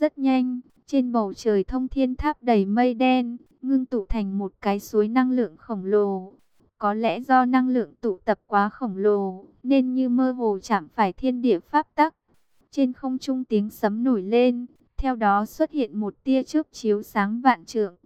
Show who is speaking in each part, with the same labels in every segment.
Speaker 1: Rất nhanh, trên bầu trời thông thiên tháp đầy mây đen, ngưng tụ thành một cái suối năng lượng khổng lồ. Có lẽ do năng lượng tụ tập quá khổng lồ, nên như mơ hồ chạm phải thiên địa pháp tắc. Trên không trung tiếng sấm nổi lên, theo đó xuất hiện một tia chớp chiếu sáng vạn trượng.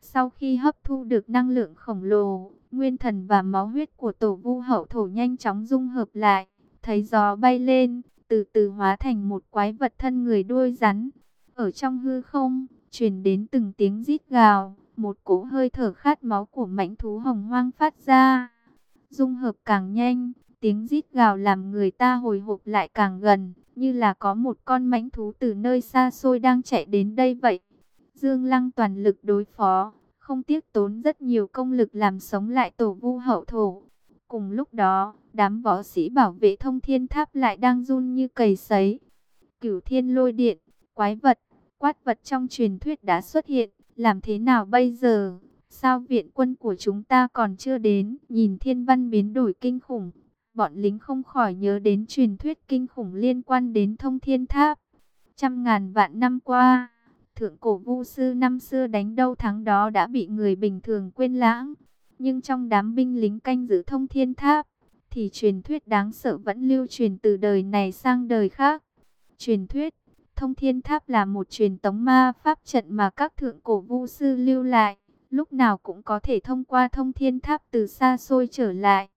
Speaker 1: Sau khi hấp thu được năng lượng khổng lồ, nguyên thần và máu huyết của tổ vu hậu thổ nhanh chóng dung hợp lại. Thấy gió bay lên, từ từ hóa thành một quái vật thân người đuôi rắn. Ở trong hư không, truyền đến từng tiếng rít gào, một cỗ hơi thở khát máu của mãnh thú hồng hoang phát ra. Dung hợp càng nhanh, tiếng rít gào làm người ta hồi hộp lại càng gần, như là có một con mãnh thú từ nơi xa xôi đang chạy đến đây vậy. Dương Lăng toàn lực đối phó, không tiếc tốn rất nhiều công lực làm sống lại tổ vu hậu thổ. Cùng lúc đó, đám võ sĩ bảo vệ thông thiên tháp lại đang run như cầy sấy. Cửu thiên lôi điện, quái vật, quát vật trong truyền thuyết đã xuất hiện, làm thế nào bây giờ? Sao viện quân của chúng ta còn chưa đến? Nhìn thiên văn biến đổi kinh khủng, bọn lính không khỏi nhớ đến truyền thuyết kinh khủng liên quan đến thông thiên tháp. Trăm ngàn vạn năm qua, thượng cổ vu sư năm xưa đánh đâu thắng đó đã bị người bình thường quên lãng. Nhưng trong đám binh lính canh giữ thông thiên tháp, thì truyền thuyết đáng sợ vẫn lưu truyền từ đời này sang đời khác. Truyền thuyết, thông thiên tháp là một truyền tống ma pháp trận mà các thượng cổ vu sư lưu lại, lúc nào cũng có thể thông qua thông thiên tháp từ xa xôi trở lại.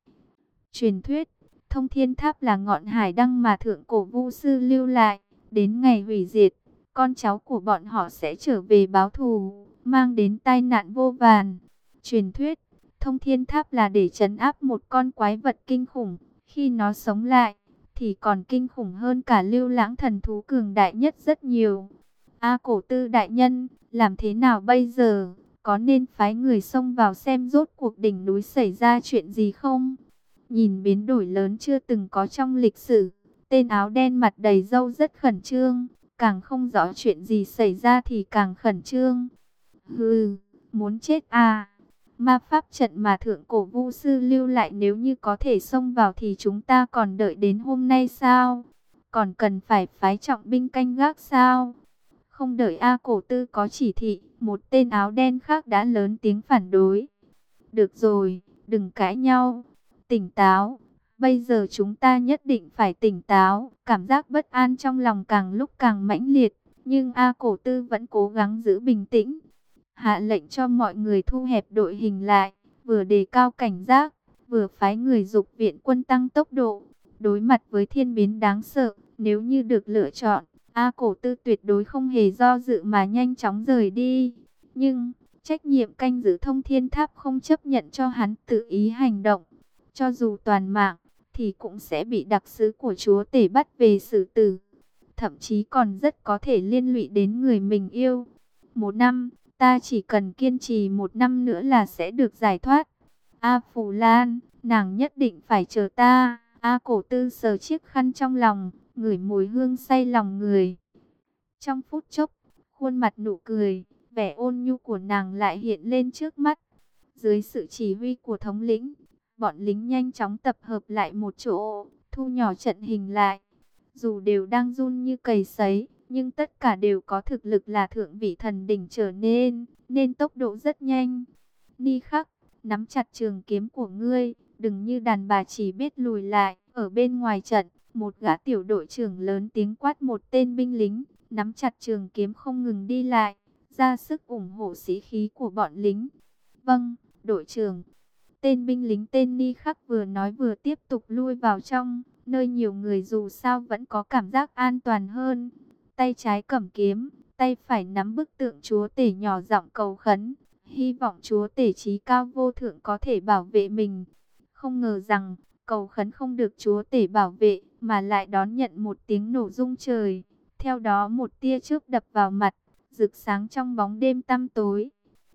Speaker 1: Truyền thuyết, thông thiên tháp là ngọn hải đăng mà thượng cổ vu sư lưu lại, đến ngày hủy diệt, con cháu của bọn họ sẽ trở về báo thù, mang đến tai nạn vô vàn. Truyền thuyết, thông thiên tháp là để trấn áp một con quái vật kinh khủng, khi nó sống lại, thì còn kinh khủng hơn cả lưu lãng thần thú cường đại nhất rất nhiều. A cổ tư đại nhân, làm thế nào bây giờ? Có nên phái người xông vào xem rốt cuộc đỉnh núi xảy ra chuyện gì không? Nhìn biến đổi lớn chưa từng có trong lịch sử, tên áo đen mặt đầy râu rất khẩn trương, càng không rõ chuyện gì xảy ra thì càng khẩn trương. Hừ, muốn chết à? Ma pháp trận mà thượng cổ vu sư lưu lại nếu như có thể xông vào thì chúng ta còn đợi đến hôm nay sao? Còn cần phải phái trọng binh canh gác sao? Không đợi A cổ tư có chỉ thị, một tên áo đen khác đã lớn tiếng phản đối. Được rồi, đừng cãi nhau, tỉnh táo. Bây giờ chúng ta nhất định phải tỉnh táo, cảm giác bất an trong lòng càng lúc càng mãnh liệt. Nhưng A cổ tư vẫn cố gắng giữ bình tĩnh, hạ lệnh cho mọi người thu hẹp đội hình lại, vừa đề cao cảnh giác, vừa phái người dục viện quân tăng tốc độ. Đối mặt với thiên biến đáng sợ, nếu như được lựa chọn, A cổ tư tuyệt đối không hề do dự mà nhanh chóng rời đi. Nhưng, trách nhiệm canh giữ thông thiên tháp không chấp nhận cho hắn tự ý hành động. Cho dù toàn mạng, thì cũng sẽ bị đặc sứ của chúa tể bắt về xử tử. Thậm chí còn rất có thể liên lụy đến người mình yêu. Một năm, Ta chỉ cần kiên trì một năm nữa là sẽ được giải thoát. A Phù Lan, nàng nhất định phải chờ ta. A cổ tư sờ chiếc khăn trong lòng, ngửi mùi hương say lòng người. Trong phút chốc, khuôn mặt nụ cười, vẻ ôn nhu của nàng lại hiện lên trước mắt. Dưới sự chỉ huy của thống lĩnh, bọn lính nhanh chóng tập hợp lại một chỗ, thu nhỏ trận hình lại. Dù đều đang run như cầy sấy, nhưng tất cả đều có thực lực là thượng vị thần đỉnh trở nên, nên tốc độ rất nhanh. Ni khắc, nắm chặt trường kiếm của ngươi, đừng như đàn bà chỉ biết lùi lại, ở bên ngoài trận, một gã tiểu đội trưởng lớn tiếng quát một tên binh lính, nắm chặt trường kiếm không ngừng đi lại, ra sức ủng hộ sĩ khí của bọn lính. Vâng, đội trưởng. Tên binh lính tên Ni Khắc vừa nói vừa tiếp tục lui vào trong, nơi nhiều người dù sao vẫn có cảm giác an toàn hơn tay trái cầm kiếm, tay phải nắm bức tượng chúa tể nhỏ giọng cầu khấn, hy vọng chúa tể trí cao vô thượng có thể bảo vệ mình. Không ngờ rằng, cầu khấn không được chúa tể bảo vệ, mà lại đón nhận một tiếng nổ rung trời. Theo đó một tia chớp đập vào mặt, rực sáng trong bóng đêm tăm tối.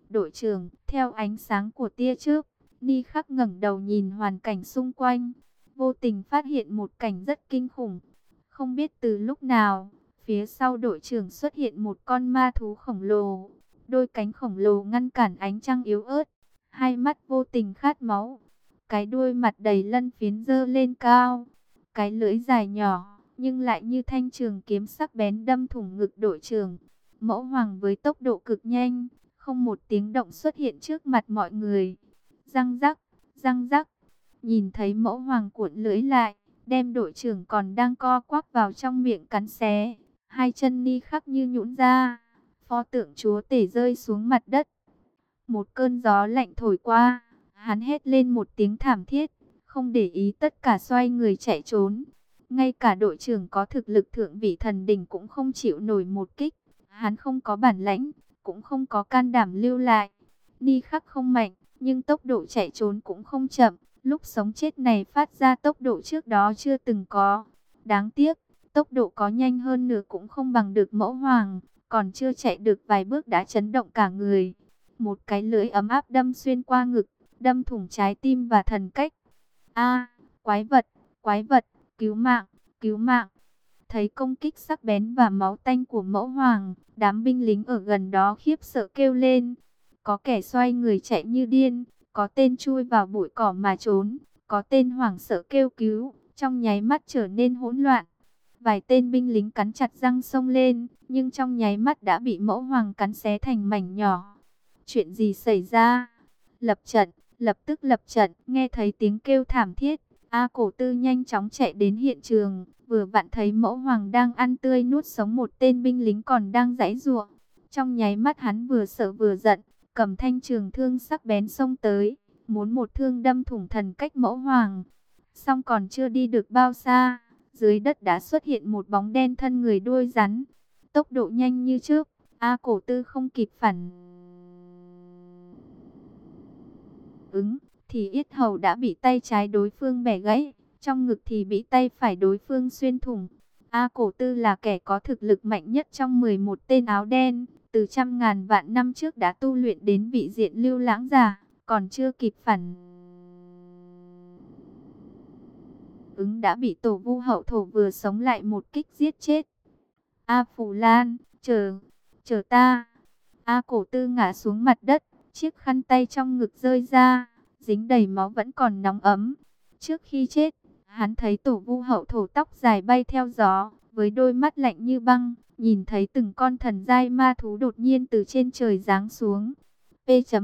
Speaker 1: Đội trưởng, theo ánh sáng của tia chớp, Ni khắc ngẩng đầu nhìn hoàn cảnh xung quanh, vô tình phát hiện một cảnh rất kinh khủng. Không biết từ lúc nào, Phía sau đội trưởng xuất hiện một con ma thú khổng lồ. Đôi cánh khổng lồ ngăn cản ánh trăng yếu ớt. Hai mắt vô tình khát máu. Cái đuôi mặt đầy lân phiến dơ lên cao. Cái lưỡi dài nhỏ, nhưng lại như thanh trường kiếm sắc bén đâm thủng ngực đội trưởng. Mẫu hoàng với tốc độ cực nhanh, không một tiếng động xuất hiện trước mặt mọi người. Răng rắc, răng rắc, nhìn thấy mẫu hoàng cuộn lưỡi lại, đem đội trưởng còn đang co quắp vào trong miệng cắn xé. Hai chân ni khắc như nhũn ra, pho tượng chúa tể rơi xuống mặt đất. Một cơn gió lạnh thổi qua, hắn hét lên một tiếng thảm thiết, không để ý tất cả xoay người chạy trốn. Ngay cả đội trưởng có thực lực thượng vị thần đỉnh cũng không chịu nổi một kích. Hắn không có bản lãnh, cũng không có can đảm lưu lại. Ni khắc không mạnh, nhưng tốc độ chạy trốn cũng không chậm. Lúc sống chết này phát ra tốc độ trước đó chưa từng có. Đáng tiếc, tốc độ có nhanh hơn nữa cũng không bằng được mẫu hoàng. Còn chưa chạy được vài bước đã chấn động cả người. Một cái lưỡi ấm áp đâm xuyên qua ngực, đâm thủng trái tim và thần cách. A, quái vật, quái vật, cứu mạng, cứu mạng. Thấy công kích sắc bén và máu tanh của mẫu hoàng, đám binh lính ở gần đó khiếp sợ kêu lên. Có kẻ xoay người chạy như điên, có tên chui vào bụi cỏ mà trốn, có tên hoảng sợ kêu cứu, trong nháy mắt trở nên hỗn loạn. Vài tên binh lính cắn chặt răng sông lên, nhưng trong nháy mắt đã bị mẫu hoàng cắn xé thành mảnh nhỏ. Chuyện gì xảy ra? Lập trận, lập tức lập trận, nghe thấy tiếng kêu thảm thiết. A cổ tư nhanh chóng chạy đến hiện trường, vừa vặn thấy mẫu hoàng đang ăn tươi nuốt sống một tên binh lính còn đang giãy giụa. Trong nháy mắt hắn vừa sợ vừa giận, cầm thanh trường thương sắc bén xông tới, muốn một thương đâm thủng thần cách mẫu hoàng. Xong còn chưa đi được bao xa, dưới đất đã xuất hiện một bóng đen thân người đuôi rắn. Tốc độ nhanh như trước, A cổ tư không kịp phản ứng, thì yết hầu đã bị tay trái đối phương bẻ gãy, trong ngực thì bị tay phải đối phương xuyên thủng. A Cổ Tư là kẻ có thực lực mạnh nhất trong 11 tên áo đen, từ trăm ngàn vạn năm trước đã tu luyện đến vị diện lưu lãng giả, còn chưa kịp phản ứng đã bị tổ vu hậu thổ vừa sống lại một kích giết chết. A Phù Lan, chờ, chờ ta. A Cổ Tư ngã xuống mặt đất, chiếc khăn tay trong ngực rơi ra, dính đầy máu vẫn còn nóng ấm. Trước khi chết, hắn thấy tổ vu hậu thổ tóc dài bay theo gió, với đôi mắt lạnh như băng, nhìn thấy từng con thần giai ma thú đột nhiên từ trên trời giáng xuống. P.S.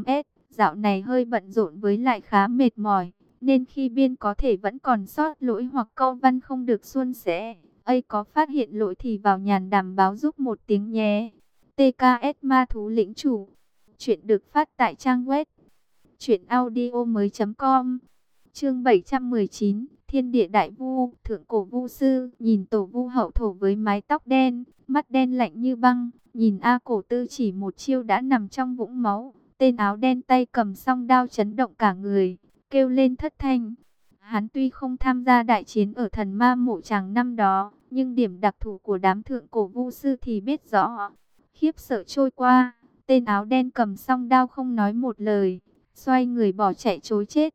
Speaker 1: Dạo này hơi bận rộn với lại khá mệt mỏi, nên khi biên có thể vẫn còn sót lỗi hoặc câu văn không được suôn sẻ. ấy có phát hiện lỗi thì vào nhàn đảm báo giúp một tiếng nhé. TKS Ma Thú Lĩnh Chủ Chuyện được phát tại trang web Chuyện audio mới com Chương 719 Thiên địa đại vu, thượng cổ vu sư, nhìn tổ vu hậu thổ với mái tóc đen, mắt đen lạnh như băng, nhìn A cổ tư chỉ một chiêu đã nằm trong vũng máu, tên áo đen tay cầm song đao chấn động cả người, kêu lên thất thanh. Hắn tuy không tham gia đại chiến ở thần ma mộ tràng năm đó, nhưng điểm đặc thù của đám thượng cổ vu sư thì biết rõ. Khiếp sợ trôi qua, tên áo đen cầm song đao không nói một lời, xoay người bỏ chạy chối chết.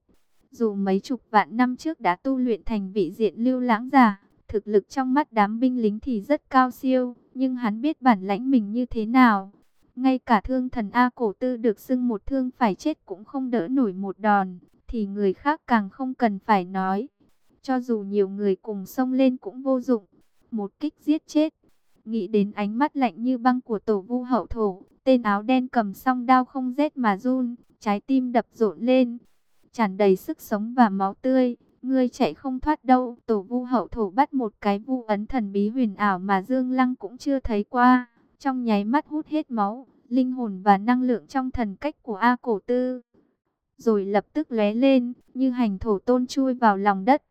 Speaker 1: Dù mấy chục vạn năm trước đã tu luyện thành vị diện lưu lãng giả, thực lực trong mắt đám binh lính thì rất cao siêu, nhưng hắn biết bản lãnh mình như thế nào. Ngay cả thương thần A cổ tư được xưng một thương phải chết cũng không đỡ nổi một đòn, thì người khác càng không cần phải nói. Cho dù nhiều người cùng xông lên cũng vô dụng, một kích giết chết. Nghĩ đến ánh mắt lạnh như băng của tổ vu hậu thổ, tên áo đen cầm song đao không rét mà run, trái tim đập rộn lên tràn đầy sức sống và máu tươi. Ngươi chạy không thoát đâu. Tổ vu hậu thổ bắt một cái vu ấn thần bí huyền ảo mà Dương Lăng cũng chưa thấy qua. Trong nháy mắt hút hết máu, linh hồn và năng lượng trong thần cách của A Cổ Tư. Rồi lập tức lóe lên, như hành thổ tôn chui vào lòng đất.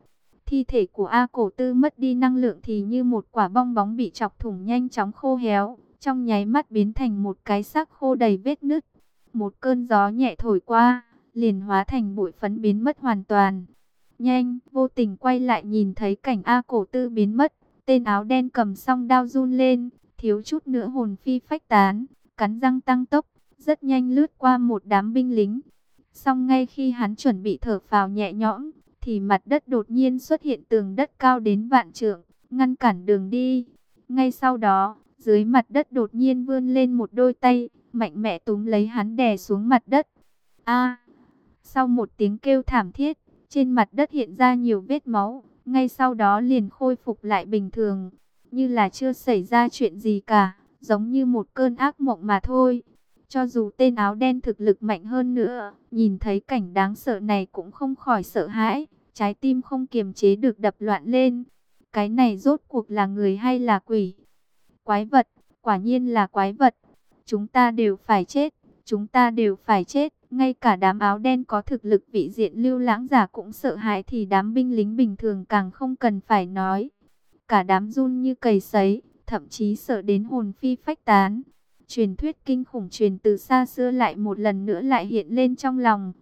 Speaker 1: Thi thể của A Cổ Tư mất đi năng lượng thì như một quả bong bóng bị chọc thủng nhanh chóng khô héo. Trong nháy mắt biến thành một cái xác khô đầy vết nứt. Một cơn gió nhẹ thổi qua liền hóa thành bụi phấn biến mất hoàn toàn. Nhanh, vô tình quay lại nhìn thấy cảnh A cổ tư biến mất, tên áo đen cầm song đao run lên, thiếu chút nữa hồn phi phách tán, cắn răng tăng tốc, rất nhanh lướt qua một đám binh lính. Xong ngay khi hắn chuẩn bị thở phào nhẹ nhõm, thì mặt đất đột nhiên xuất hiện tường đất cao đến vạn trượng, ngăn cản đường đi. Ngay sau đó, dưới mặt đất đột nhiên vươn lên một đôi tay, mạnh mẽ túm lấy hắn đè xuống mặt đất. A! Sau một tiếng kêu thảm thiết, trên mặt đất hiện ra nhiều vết máu, ngay sau đó liền khôi phục lại bình thường, như là chưa xảy ra chuyện gì cả, giống như một cơn ác mộng mà thôi. Cho dù tên áo đen thực lực mạnh hơn nữa, nhìn thấy cảnh đáng sợ này cũng không khỏi sợ hãi, trái tim không kiềm chế được đập loạn lên. Cái này rốt cuộc là người hay là quỷ? Quái vật, quả nhiên là quái vật. Chúng ta đều phải chết, chúng ta đều phải chết. Ngay cả đám áo đen có thực lực vị diện lưu lãng giả cũng sợ hãi thì đám binh lính bình thường càng không cần phải nói. Cả đám run như cầy sấy, thậm chí sợ đến hồn phi phách tán. Truyền thuyết kinh khủng truyền từ xa xưa lại một lần nữa lại hiện lên trong lòng.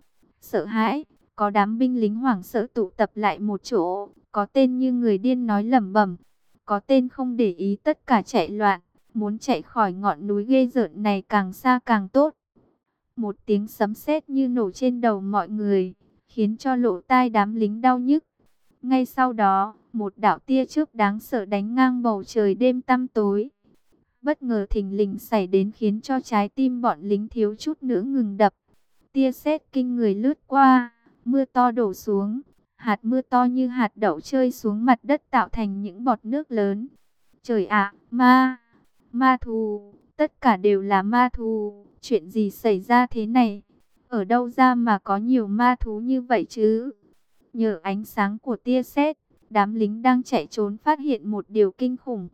Speaker 1: Sợ hãi, có đám binh lính hoảng sợ tụ tập lại một chỗ, có tên như người điên nói lẩm bẩm, có tên không để ý tất cả chạy loạn, muốn chạy khỏi ngọn núi ghê rợn này càng xa càng tốt. Một tiếng sấm sét như nổ trên đầu mọi người, khiến cho lỗ tai đám lính đau nhức. Ngay sau đó, một đạo tia chớp đáng sợ đánh ngang bầu trời đêm tăm tối. Bất ngờ thình lình xảy đến khiến cho trái tim bọn lính thiếu chút nữa ngừng đập. Tia sét kinh người lướt qua, mưa to đổ xuống, hạt mưa to như hạt đậu rơi xuống mặt đất tạo thành những bọt nước lớn. Trời ạ, ma, ma thù, tất cả đều là ma thù, chuyện gì xảy ra thế này? Ở đâu ra mà có nhiều ma thú như vậy chứ? Nhờ ánh sáng của tia sét, đám lính đang chạy trốn phát hiện một điều kinh khủng.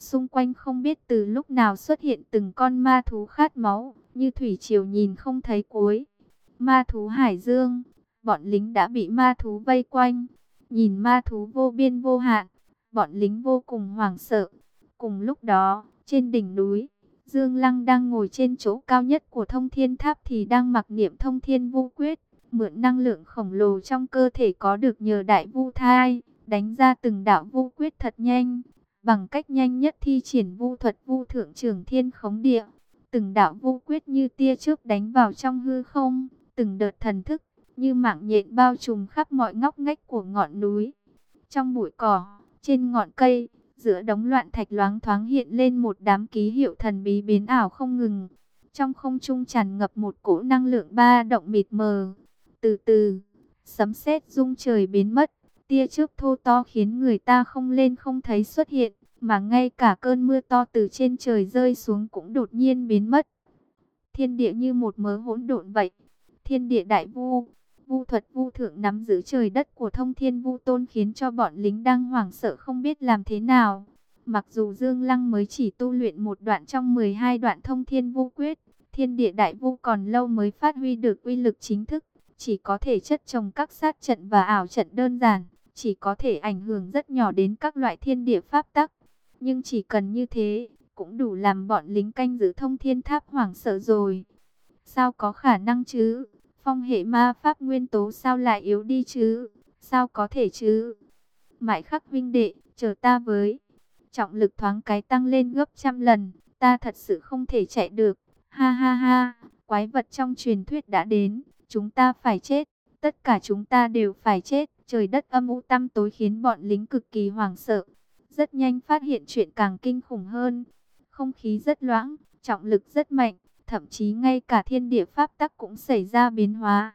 Speaker 1: Xung quanh không biết từ lúc nào xuất hiện từng con ma thú khát máu, như thủy triều nhìn không thấy cuối. Ma thú Hải Dương, bọn lính đã bị ma thú vây quanh. Nhìn ma thú vô biên vô hạn, bọn lính vô cùng hoảng sợ. Cùng lúc đó, trên đỉnh núi, Dương Lăng đang ngồi trên chỗ cao nhất của thông thiên tháp thì đang mặc niệm thông thiên vô quyết. Mượn năng lượng khổng lồ trong cơ thể có được nhờ đại vu thai, đánh ra từng đạo vô quyết thật nhanh. Bằng cách nhanh nhất thi triển vu thuật vu thượng trường thiên khống địa. Từng đạo vu quyết như tia chớp đánh vào trong hư không, từng đợt thần thức như mạng nhện bao trùm khắp mọi ngóc ngách của ngọn núi. Trong bụi cỏ, trên ngọn cây, giữa đống loạn thạch loáng thoáng hiện lên một đám ký hiệu thần bí biến ảo không ngừng. Trong không trung tràn ngập một cỗ năng lượng ba động mịt mờ. Từ từ, sấm sét rung trời biến mất, tia chớp thô to khiến người ta không lên không thấy xuất hiện, mà ngay cả cơn mưa to từ trên trời rơi xuống cũng đột nhiên biến mất. Thiên địa như một mớ hỗn độn vậy. Thiên địa đại vu, vu thuật vu thượng nắm giữ trời đất của thông thiên vu tôn khiến cho bọn lính đang hoảng sợ không biết làm thế nào. Mặc dù Dương Lăng mới chỉ tu luyện một đoạn trong 12 đoạn thông thiên vu quyết, thiên địa đại vu còn lâu mới phát huy được uy lực chính thức, chỉ có thể chất trồng các sát trận và ảo trận đơn giản, chỉ có thể ảnh hưởng rất nhỏ đến các loại thiên địa pháp tắc. Nhưng chỉ cần như thế, cũng đủ làm bọn lính canh giữ thông thiên tháp hoảng sợ rồi. Sao có khả năng chứ? Phong hệ ma pháp nguyên tố sao lại yếu đi chứ? Sao có thể chứ? Mại khắc vinh đệ, chờ ta với. Trọng lực thoáng cái tăng lên gấp trăm lần, ta thật sự không thể chạy được. Ha ha ha, quái vật trong truyền thuyết đã đến, chúng ta phải chết. Tất cả chúng ta đều phải chết. Trời đất âm u tăm tối khiến bọn lính cực kỳ hoảng sợ. Rất nhanh phát hiện chuyện càng kinh khủng hơn. Không khí rất loãng, trọng lực rất mạnh thậm chí ngay cả thiên địa pháp tắc cũng xảy ra biến hóa.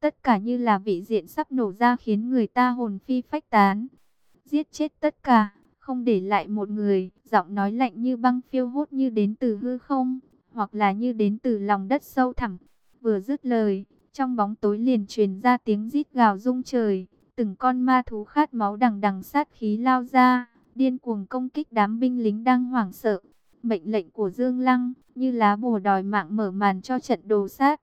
Speaker 1: Tất cả như là vị diện sắp nổ ra khiến người ta hồn phi phách tán. Giết chết tất cả, không để lại một người, giọng nói lạnh như băng phiêu hốt như đến từ hư không, hoặc là như đến từ lòng đất sâu thẳm. Vừa dứt lời, trong bóng tối liền truyền ra tiếng rít gào rung trời, từng con ma thú khát máu đằng đằng sát khí lao ra, điên cuồng công kích đám binh lính đang hoảng sợ mệnh lệnh của Dương Lăng, như lá bùa đòi mạng mở màn cho trận đồ sát.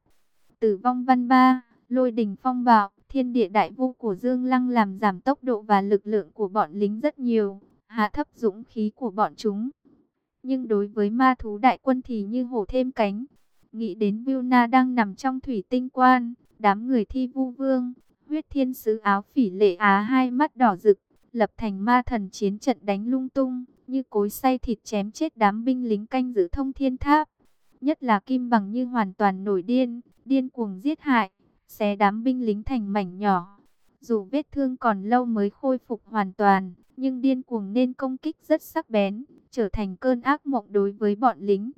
Speaker 1: Tử vong văn ba, lôi đình phong bạo, thiên địa đại vô của Dương Lăng làm giảm tốc độ và lực lượng của bọn lính rất nhiều, hạ thấp dũng khí của bọn chúng. Nhưng đối với ma thú đại quân thì như hổ thêm cánh. Nghĩ đến Vilna đang nằm trong thủy tinh quan, đám người thi vu vương, huyết thiên sứ áo phỉ lệ á hai mắt đỏ rực, lập thành ma thần chiến trận đánh lung tung như cối xay thịt chém chết đám binh lính canh giữ thông thiên tháp. Nhất là Kim Bằng như hoàn toàn nổi điên, điên cuồng giết hại, xé đám binh lính thành mảnh nhỏ. Dù vết thương còn lâu mới khôi phục hoàn toàn, nhưng điên cuồng nên công kích rất sắc bén, trở thành cơn ác mộng đối với bọn lính.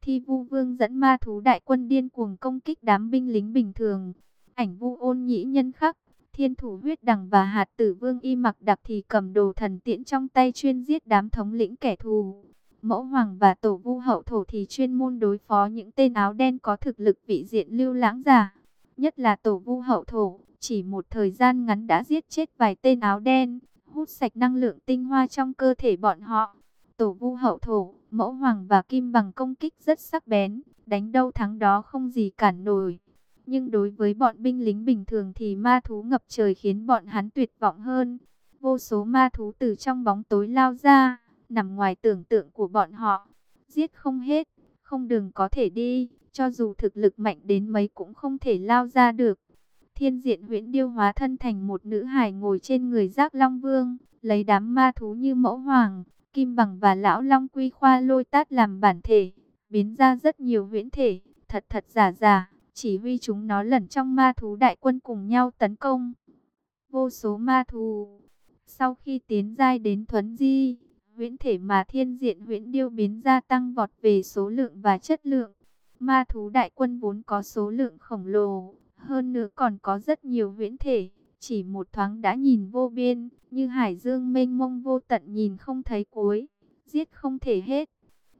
Speaker 1: Thi vu vương dẫn ma thú đại quân điên cuồng công kích đám binh lính bình thường. Ảnh vu ôn nhĩ nhân khắc, Thiên thủ huyết đằng và hạt tử vương y mặc đặc thì cầm đồ thần tiễn trong tay chuyên giết đám thống lĩnh kẻ thù. Mẫu hoàng và tổ vu hậu thổ thì chuyên môn đối phó những tên áo đen có thực lực vị diện lưu lãng giả. Nhất là tổ vu hậu thổ, chỉ một thời gian ngắn đã giết chết vài tên áo đen, hút sạch năng lượng tinh hoa trong cơ thể bọn họ. Tổ vu hậu thổ, mẫu hoàng và kim bằng công kích rất sắc bén, đánh đâu thắng đó không gì cản nổi. Nhưng đối với bọn binh lính bình thường thì ma thú ngập trời khiến bọn hắn tuyệt vọng hơn. Vô số ma thú từ trong bóng tối lao ra, nằm ngoài tưởng tượng của bọn họ. Giết không hết, không đường có thể đi, cho dù thực lực mạnh đến mấy cũng không thể lao ra được. Thiên diện huyễn điêu hóa thân thành một nữ hài ngồi trên người giác long vương, lấy đám ma thú như mẫu hoàng, kim bằng và lão long quy khoa lôi tát làm bản thể, biến ra rất nhiều huyễn thể, thật thật giả giả, chỉ huy chúng nó lẩn trong ma thú đại quân cùng nhau tấn công. Vô số ma thú, sau khi tiến giai đến thuấn di, huyễn thể mà thiên diện huyễn điêu biến ra tăng vọt về số lượng và chất lượng. Ma thú đại quân vốn có số lượng khổng lồ, hơn nữa còn có rất nhiều huyễn thể, chỉ một thoáng đã nhìn vô biên, như hải dương mênh mông vô tận nhìn không thấy cuối, giết không thể hết.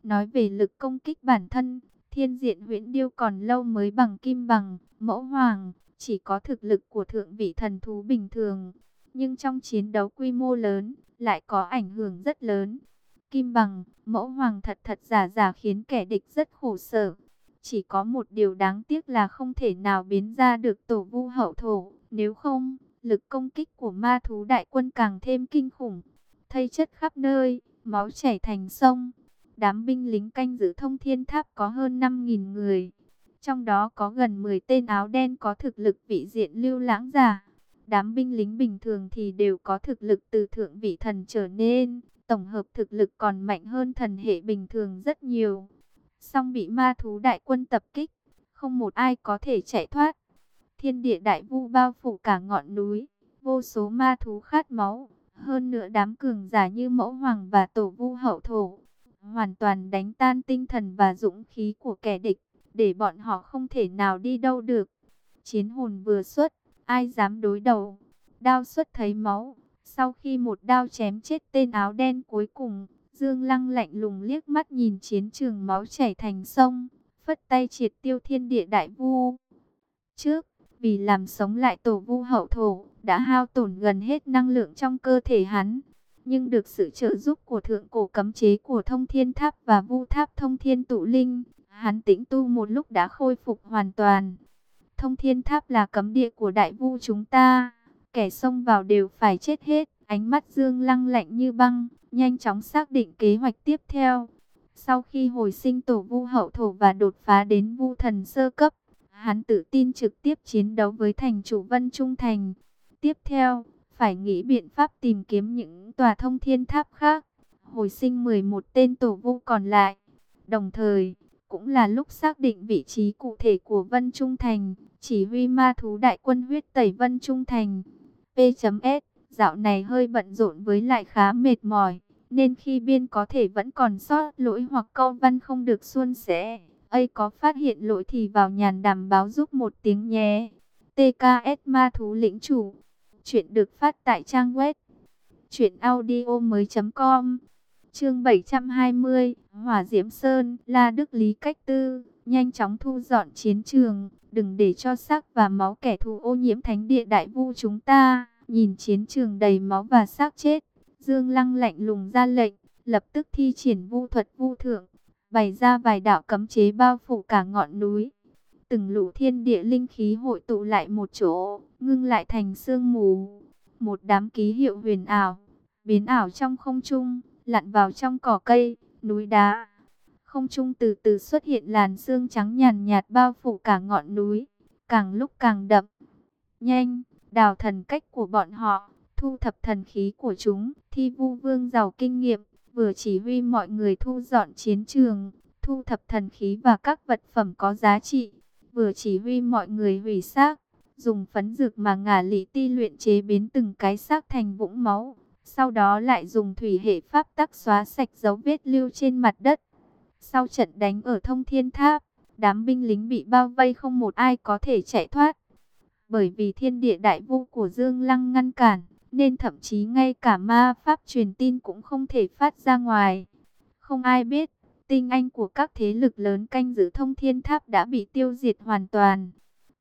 Speaker 1: Nói về lực công kích bản thân, thiên diện huyễn điêu còn lâu mới bằng kim bằng, mẫu hoàng, chỉ có thực lực của thượng vị thần thú bình thường. Nhưng trong chiến đấu quy mô lớn, lại có ảnh hưởng rất lớn. Kim bằng, mẫu hoàng thật thật giả giả khiến kẻ địch rất khổ sở. Chỉ có một điều đáng tiếc là không thể nào biến ra được tổ vu hậu thổ. Nếu không, lực công kích của ma thú đại quân càng thêm kinh khủng. Thây chất khắp nơi, máu chảy thành sông. Đám binh lính canh giữ thông thiên tháp có hơn 5.000 người. Trong đó có gần 10 tên áo đen có thực lực vị diện lưu lãng giả. Đám binh lính bình thường thì đều có thực lực từ thượng vị thần trở nên. Tổng hợp thực lực còn mạnh hơn thần hệ bình thường rất nhiều. Song bị ma thú đại quân tập kích. Không một ai có thể chạy thoát. Thiên địa đại vu bao phủ cả ngọn núi. Vô số ma thú khát máu. Hơn nữa đám cường giả như mẫu hoàng và tổ vu hậu thổ hoàn toàn đánh tan tinh thần và dũng khí của kẻ địch, để bọn họ không thể nào đi đâu được. Chiến hồn vừa xuất, ai dám đối đầu, đao xuất thấy máu. Sau khi một đao chém chết tên áo đen cuối cùng, Dương Lăng lạnh lùng liếc mắt nhìn chiến trường máu chảy thành sông, phất tay triệt tiêu thiên địa đại vu. Trước, vì làm sống lại tổ vu hậu thổ, đã hao tổn gần hết năng lượng trong cơ thể hắn nhưng được sự trợ giúp của thượng cổ cấm chế của thông thiên tháp và vu tháp thông thiên tụ linh, hắn tĩnh tu một lúc đã khôi phục hoàn toàn. Thông thiên tháp là cấm địa của đại vu chúng ta, kẻ xông vào đều phải chết hết, ánh mắt dương lăng lạnh như băng, nhanh chóng xác định kế hoạch tiếp theo. Sau khi hồi sinh tổ vu hậu thổ và đột phá đến vu thần sơ cấp, hắn tự tin trực tiếp chiến đấu với thành chủ Vân Trung Thành. Tiếp theo, phải nghĩ biện pháp tìm kiếm những tòa thông thiên tháp khác, hồi sinh 11 tên tổ vu còn lại. Đồng thời, cũng là lúc xác định vị trí cụ thể của Vân Trung Thành, chỉ huy ma thú đại quân huyết tẩy Vân Trung Thành. P.S. Dạo này hơi bận rộn với lại khá mệt mỏi, nên khi biên có thể vẫn còn sót lỗi hoặc câu văn không được suôn sẻ. ấy có phát hiện lỗi thì vào nhàn đàm báo giúp một tiếng nhé. TKS Ma Thú Lĩnh Chủ Chuyện được phát tại trang web truyệnaudiomoi.com. Chương 720, Hỏa Diễm Sơn, La Đức Lý cách tư, nhanh chóng thu dọn chiến trường, đừng để cho xác và máu kẻ thù ô nhiễm thánh địa đại vu chúng ta. Nhìn chiến trường đầy máu và xác chết, Dương Lăng lạnh lùng ra lệnh, lập tức thi triển vu thuật vu thượng, bày ra vài đạo cấm chế bao phủ cả ngọn núi từng lũ thiên địa linh khí hội tụ lại một chỗ, ngưng lại thành sương mù. Một đám ký hiệu huyền ảo, biến ảo trong không trung, lặn vào trong cỏ cây, núi đá. Không trung từ từ xuất hiện làn sương trắng nhàn nhạt bao phủ cả ngọn núi, càng lúc càng đậm. Nhanh, đào thần cách của bọn họ, thu thập thần khí của chúng, thi vu vương giàu kinh nghiệm, vừa chỉ huy mọi người thu dọn chiến trường, thu thập thần khí và các vật phẩm có giá trị vừa chỉ huy mọi người hủy xác, dùng phấn dược mà ngả lý ti luyện chế biến từng cái xác thành vũng máu, sau đó lại dùng thủy hệ pháp tắc xóa sạch dấu vết lưu trên mặt đất. Sau trận đánh ở thông thiên tháp, đám binh lính bị bao vây không một ai có thể chạy thoát. Bởi vì thiên địa đại vu của Dương Lăng ngăn cản, nên thậm chí ngay cả ma pháp truyền tin cũng không thể phát ra ngoài. Không ai biết, tinh anh của các thế lực lớn canh giữ thông thiên tháp đã bị tiêu diệt hoàn toàn.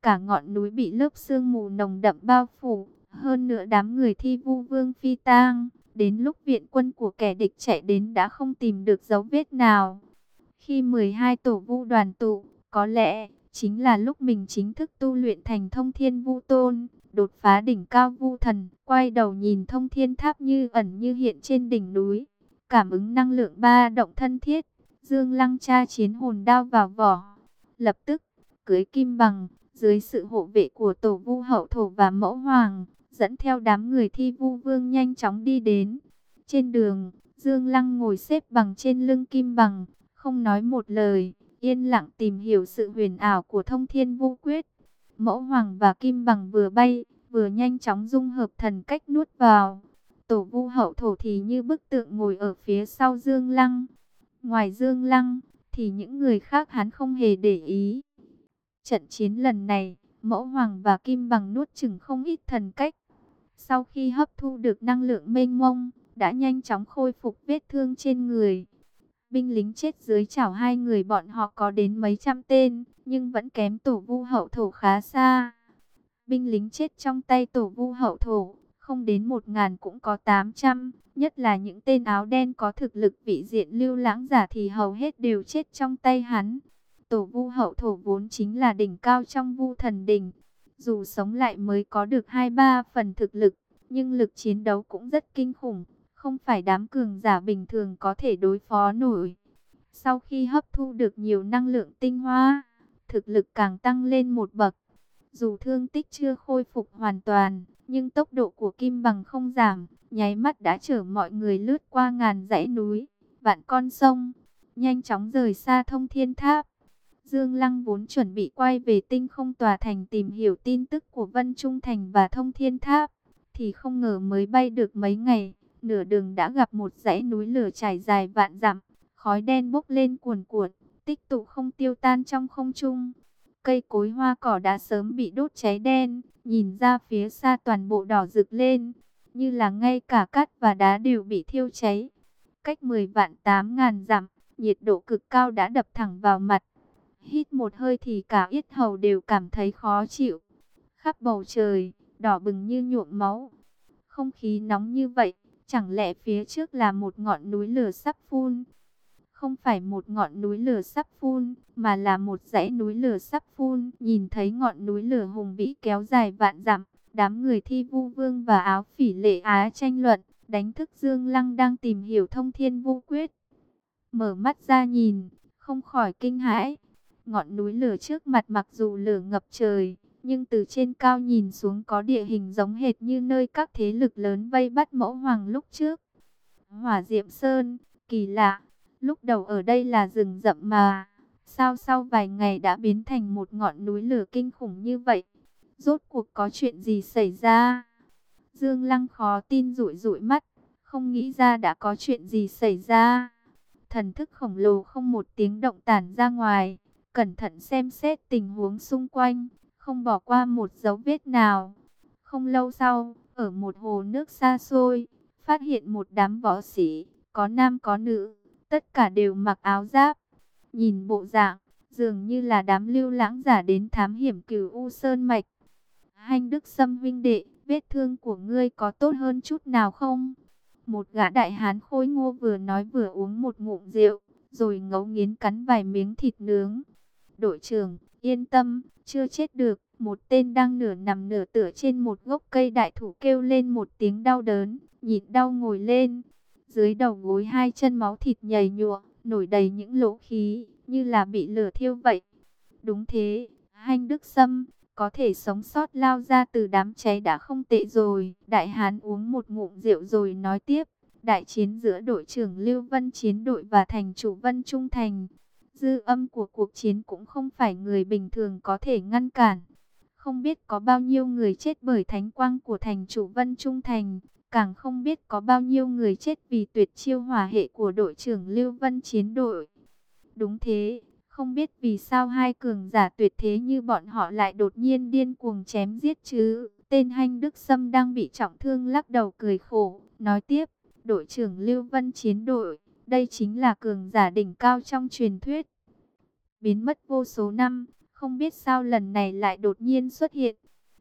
Speaker 1: Cả ngọn núi bị lớp sương mù nồng đậm bao phủ, hơn nữa đám người thi vu vương phi tang. Đến lúc viện quân của kẻ địch chạy đến đã không tìm được dấu vết nào. Khi 12 tổ vu đoàn tụ, có lẽ chính là lúc mình chính thức tu luyện thành thông thiên vu tôn, đột phá đỉnh cao vu thần, quay đầu nhìn thông thiên tháp như ẩn như hiện trên đỉnh núi, cảm ứng năng lượng ba động thân thiết, Dương Lăng tra chiến hồn đao vào vỏ, lập tức cưới kim bằng, dưới sự hộ vệ của tổ vu hậu thổ và mẫu hoàng, dẫn theo đám người thi vu vương nhanh chóng đi đến. Trên đường, Dương Lăng ngồi xếp bằng trên lưng kim bằng, không nói một lời, yên lặng tìm hiểu sự huyền ảo của thông thiên vu quyết. Mẫu hoàng và kim bằng vừa bay, vừa nhanh chóng dung hợp thần cách nuốt vào. Tổ vu hậu thổ thì như bức tượng ngồi ở phía sau Dương Lăng. Ngoài Dương Lăng, thì những người khác hắn không hề để ý. Trận chiến lần này, mẫu hoàng và kim bằng nuốt chừng không ít thần cách. Sau khi hấp thu được năng lượng mênh mông, đã nhanh chóng khôi phục vết thương trên người. Binh lính chết dưới chảo hai người bọn họ có đến mấy trăm tên, nhưng vẫn kém tổ vu hậu thổ khá xa. Binh lính chết trong tay tổ vu hậu thổ, không đến một ngàn cũng có tám trăm, nhất là những tên áo đen có thực lực vị diện lưu lãng giả thì hầu hết đều chết trong tay hắn. Tổ vu hậu thổ vốn chính là đỉnh cao trong vu thần đỉnh, dù sống lại mới có được hai ba phần thực lực, nhưng lực chiến đấu cũng rất kinh khủng, không phải đám cường giả bình thường có thể đối phó nổi. Sau khi hấp thu được nhiều năng lượng tinh hoa, thực lực càng tăng lên một bậc. Dù thương tích chưa khôi phục hoàn toàn, nhưng tốc độ của Kim Bằng không giảm, nháy mắt đã chở mọi người lướt qua ngàn dãy núi, vạn con sông, nhanh chóng rời xa thông thiên tháp. Dương Lăng vốn chuẩn bị quay về tinh không tòa thành tìm hiểu tin tức của Vân Trung Thành và Thông Thiên Tháp, thì không ngờ mới bay được mấy ngày, nửa đường đã gặp một dãy núi lửa trải dài vạn dặm, khói đen bốc lên cuồn cuộn, tích tụ không tiêu tan trong không trung. Cây cối hoa cỏ đã sớm bị đốt cháy đen, nhìn ra phía xa toàn bộ đỏ rực lên, như là ngay cả cát và đá đều bị thiêu cháy. Cách 10 vạn 8 ngàn dặm, nhiệt độ cực cao đã đập thẳng vào mặt. Hít một hơi thì cả yết hầu đều cảm thấy khó chịu. Khắp bầu trời, đỏ bừng như nhuộm máu. Không khí nóng như vậy, chẳng lẽ phía trước là một ngọn núi lửa sắp phun? Không phải một ngọn núi lửa sắp phun, mà là một dãy núi lửa sắp phun. Nhìn thấy ngọn núi lửa hùng vĩ kéo dài vạn dặm, đám người thi vu vương và áo phỉ lệ á tranh luận, đánh thức Dương Lăng đang tìm hiểu thông thiên vu quyết. Mở mắt ra nhìn, không khỏi kinh hãi. Ngọn núi lửa trước mặt mặc dù lửa ngập trời, nhưng từ trên cao nhìn xuống có địa hình giống hệt như nơi các thế lực lớn vây bắt mẫu hoàng lúc trước. Hỏa Diệm Sơn, kỳ lạ, lúc đầu ở đây là rừng rậm mà, sao sau vài ngày đã biến thành một ngọn núi lửa kinh khủng như vậy? Rốt cuộc có chuyện gì xảy ra? Dương Lăng khó tin rụi rụi mắt, không nghĩ ra đã có chuyện gì xảy ra. Thần thức khổng lồ không một tiếng động tản ra ngoài, cẩn thận xem xét tình huống xung quanh, không bỏ qua một dấu vết nào. Không lâu sau, ở một hồ nước xa xôi, phát hiện một đám võ sĩ, có nam có nữ, tất cả đều mặc áo giáp. Nhìn bộ dạng, dường như là đám lưu lãng giả đến thám hiểm cửu U Sơn Mạch. Hành Đức Sâm vinh đệ, vết thương của ngươi có tốt hơn chút nào không? Một gã đại hán khôi ngô vừa nói vừa uống một ngụm rượu, rồi ngấu nghiến cắn vài miếng thịt nướng. Đội trưởng, yên tâm, chưa chết được. Một tên đang nửa nằm nửa tựa trên một gốc cây đại thụ kêu lên một tiếng đau đớn, nhịn đau ngồi lên. Dưới đầu gối hai chân máu thịt nhầy nhụa, nổi đầy những lỗ khí, như là bị lửa thiêu vậy. Đúng thế, Hanh Đức Sâm, có thể sống sót lao ra từ đám cháy đã không tệ rồi. Đại Hán uống một ngụm rượu rồi nói tiếp. Đại chiến giữa đội trưởng Lưu Vân Chiến đội và thành chủ Vân Trung Thành Dư âm của cuộc chiến cũng không phải người bình thường có thể ngăn cản. Không biết có bao nhiêu người chết bởi thánh quang của thành chủ Vân Trung Thành, càng không biết có bao nhiêu người chết vì tuyệt chiêu hỏa hệ của đội trưởng Lưu Vân chiến đội. Đúng thế, Không biết vì sao hai cường giả tuyệt thế như bọn họ lại đột nhiên điên cuồng chém giết chứ. Tên Hanh Đức Sâm đang bị trọng thương lắc đầu cười khổ, nói tiếp, đội trưởng Lưu Vân chiến đội, đây chính là cường giả đỉnh cao trong truyền thuyết. Biến mất vô số năm, không biết sao lần này lại đột nhiên xuất hiện.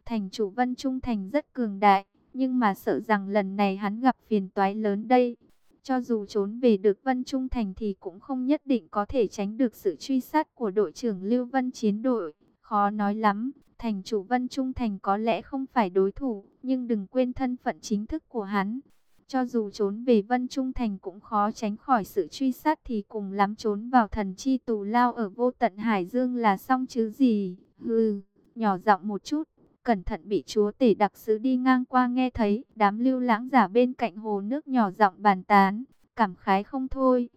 Speaker 1: Thành chủ Vân Trung Thành rất cường đại, nhưng mà sợ rằng lần này hắn gặp phiền toái lớn đây. Cho dù trốn về được Vân Trung Thành thì cũng không nhất định có thể tránh được sự truy sát của đội trưởng Lưu Vân chiến đội. Khó nói lắm, thành chủ Vân Trung Thành có lẽ không phải đối thủ, nhưng đừng quên thân phận chính thức của hắn. Cho dù trốn về Vân Trung Thành cũng khó tránh khỏi sự truy sát thì cùng lắm trốn vào thần chi tù lao ở vô tận Hải Dương là xong chứ gì. Hừ, nhỏ giọng một chút, cẩn thận bị chúa tể đặc sứ đi ngang qua nghe thấy. Đám lưu lãng giả bên cạnh hồ nước nhỏ giọng bàn tán, cảm khái không thôi.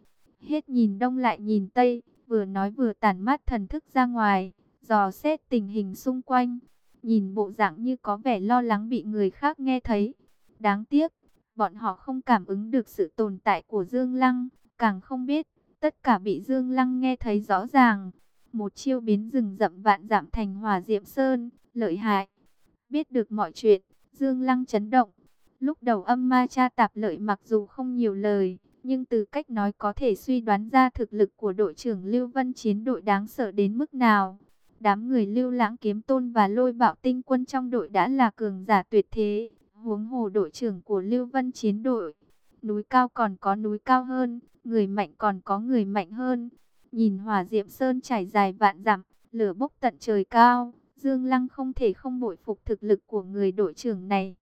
Speaker 1: Hết nhìn đông lại nhìn tây, vừa nói vừa tản mát thần thức ra ngoài, dò xét tình hình xung quanh. Nhìn bộ dạng như có vẻ lo lắng bị người khác nghe thấy. Đáng tiếc, bọn họ không cảm ứng được sự tồn tại của Dương Lăng, càng không biết, tất cả bị Dương Lăng nghe thấy rõ ràng. Một chiêu biến rừng rậm vạn giảm thành hòa diệm sơn, lợi hại. Biết được mọi chuyện, Dương Lăng chấn động. Lúc đầu âm ma cha tạp lợi mặc dù không nhiều lời, nhưng từ cách nói có thể suy đoán ra thực lực của đội trưởng Lưu Vân chiến đội đáng sợ đến mức nào. Đám người lưu lãng kiếm tôn và lôi bạo tinh quân trong đội đã là cường giả tuyệt thế, huống hồ đội trưởng của Lưu Vân chiến đội. Núi cao còn có núi cao hơn, người mạnh còn có người mạnh hơn. Nhìn hỏa diệm sơn trải dài vạn dặm, lửa bốc tận trời cao, Dương Lăng không thể không bội phục thực lực của người đội trưởng này.